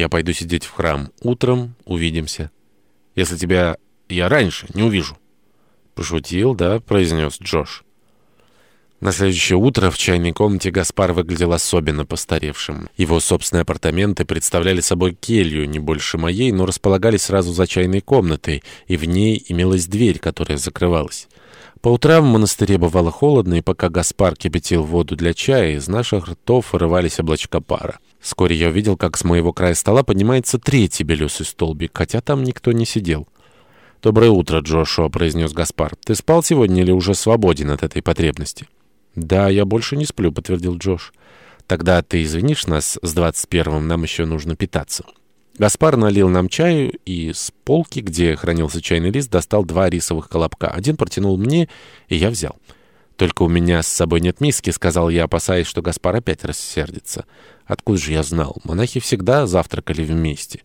Я пойду сидеть в храм. Утром увидимся. Если тебя я раньше не увижу». «Пошутил, да?» — произнес Джош. На следующее утро в чайной комнате Гаспар выглядел особенно постаревшим. Его собственные апартаменты представляли собой келью, не больше моей, но располагались сразу за чайной комнатой, и в ней имелась дверь, которая закрывалась. По утрам в монастыре бывало холодно, и пока Гаспар кипятил воду для чая, из наших ртов вырывались облачка пара. Вскоре я увидел, как с моего края стола поднимается третий белесый столбик, хотя там никто не сидел. «Доброе утро, Джошуа», — произнес Гаспар. «Ты спал сегодня или уже свободен от этой потребности?» «Да, я больше не сплю», — подтвердил Джош. «Тогда ты извинишь нас с двадцать первым, нам еще нужно питаться». Гаспар налил нам чаю и с полки, где хранился чайный лист, достал два рисовых колобка. Один протянул мне, и я взял. «Только у меня с собой нет миски», — сказал я, опасаясь, что Гаспар опять рассердится. «Откуда же я знал? Монахи всегда завтракали вместе.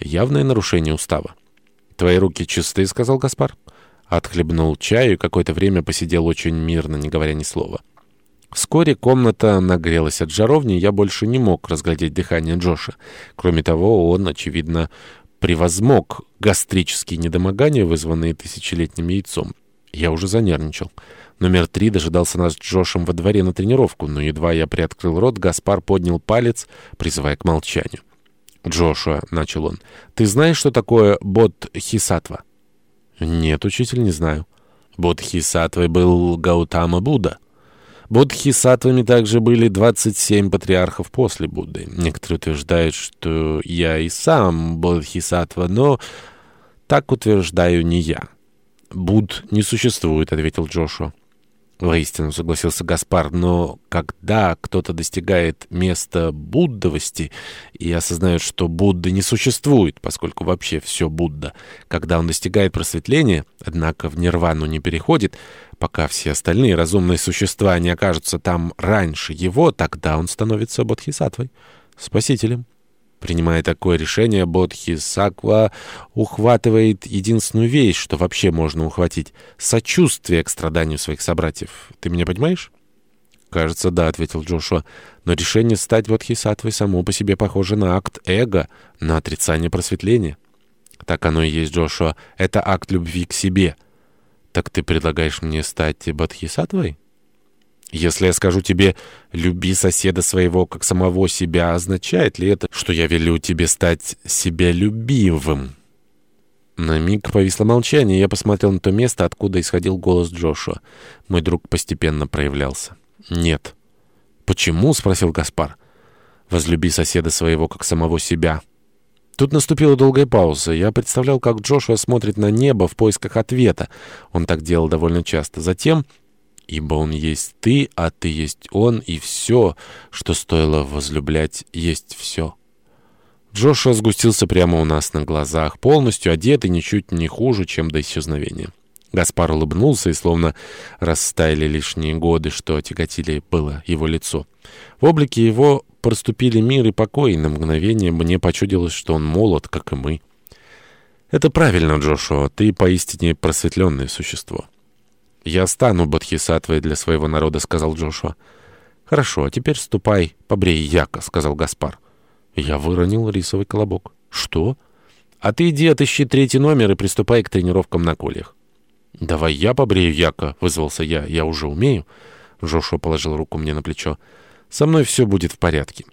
Явное нарушение устава». «Твои руки чистые», — сказал Гаспар. Отхлебнул чаю и какое-то время посидел очень мирно, не говоря ни слова. Вскоре комната нагрелась от жаровни, я больше не мог разглядеть дыхание Джоша. Кроме того, он, очевидно, превозмог гастрические недомогания, вызванные тысячелетним яйцом. Я уже занервничал. Номер три дожидался нас с Джошем во дворе на тренировку, но едва я приоткрыл рот, Гаспар поднял палец, призывая к молчанию. «Джошуа», — начал он, — «ты знаешь, что такое бодхисаттва?» «Нет, учитель, не знаю». Бодхисаттвой был Гаутама Будда. Бодхисаттвами также были 27 патриархов после Будды. Некоторые утверждают, что я и сам Бодхисаттва, но так утверждаю не я. «Буд не существует», — ответил Джошуа. Воистину, согласился Гаспар, но когда кто-то достигает места буддовости и осознает, что Будды не существует, поскольку вообще все Будда, когда он достигает просветления, однако в нирвану не переходит, пока все остальные разумные существа не окажутся там раньше его, тогда он становится бодхисаттвой, спасителем. Принимая такое решение, Бодхи Саква ухватывает единственную вещь, что вообще можно ухватить — сочувствие к страданию своих собратьев. Ты меня понимаешь? «Кажется, да», — ответил Джошуа. «Но решение стать Бодхисаттвой само по себе похоже на акт эго, на отрицание просветления». «Так оно и есть, Джошуа. Это акт любви к себе». «Так ты предлагаешь мне стать Бодхисаттвой?» Если я скажу тебе «люби соседа своего, как самого себя», означает ли это, что я велю тебе стать себялюбивым?» На миг повисло молчание, я посмотрел на то место, откуда исходил голос Джошуа. Мой друг постепенно проявлялся. «Нет». «Почему?» — спросил Гаспар. «Возлюби соседа своего, как самого себя». Тут наступила долгая пауза. Я представлял, как Джошуа смотрит на небо в поисках ответа. Он так делал довольно часто. Затем ибо он есть ты, а ты есть он, и все, что стоило возлюблять, есть все. Джошуа сгустился прямо у нас на глазах, полностью одетый, ничуть не хуже, чем до исчезновения. Гаспар улыбнулся, и словно растаяли лишние годы, что тяготили было его лицо. В облике его проступили мир и покой, и на мгновение мне почудилось, что он молод, как и мы. «Это правильно, Джошуа, ты поистине просветленное существо». «Я стану бодхисаттвой для своего народа», — сказал Джошуа. «Хорошо, а теперь ступай, побрей яка», — сказал Гаспар. Я выронил рисовый колобок. «Что?» «А ты иди отыщи третий номер и приступай к тренировкам на кольях». «Давай я побрею яка», — вызвался я. «Я уже умею». Джошуа положил руку мне на плечо. «Со мной все будет в порядке».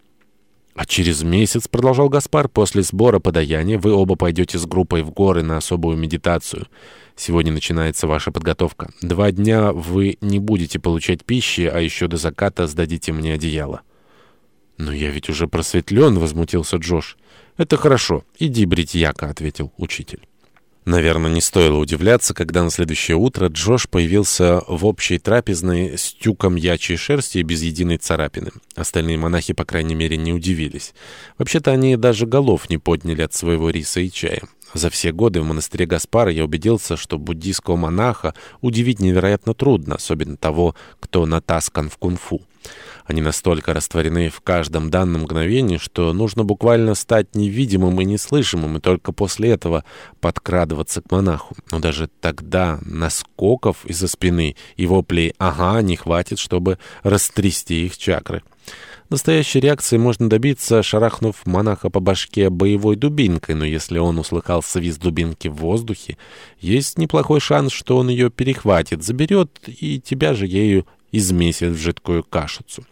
«А через месяц, — продолжал Гаспар, — после сбора подаяния вы оба пойдете с группой в горы на особую медитацию». Сегодня начинается ваша подготовка. Два дня вы не будете получать пищи, а еще до заката сдадите мне одеяло». «Но я ведь уже просветлен», — возмутился Джош. «Это хорошо. Иди брить яка», — ответил учитель. Наверное, не стоило удивляться, когда на следующее утро Джош появился в общей трапезной с тюком ячьей шерсти и без единой царапины. Остальные монахи, по крайней мере, не удивились. Вообще-то они даже голов не подняли от своего риса и чая. За все годы в монастыре Гаспара я убедился, что буддийского монаха удивить невероятно трудно, особенно того, кто натаскан в кунг-фу. Они настолько растворены в каждом данном мгновении, что нужно буквально стать невидимым и неслышимым, и только после этого подкрадываться к монаху. Но даже тогда наскоков из-за спины и воплей «ага» не хватит, чтобы растрясти их чакры. Настоящей реакции можно добиться, шарахнув монаха по башке боевой дубинкой, но если он услыхал свист дубинки в воздухе, есть неплохой шанс, что он ее перехватит, заберет и тебя же ею измесит в жидкую кашицу.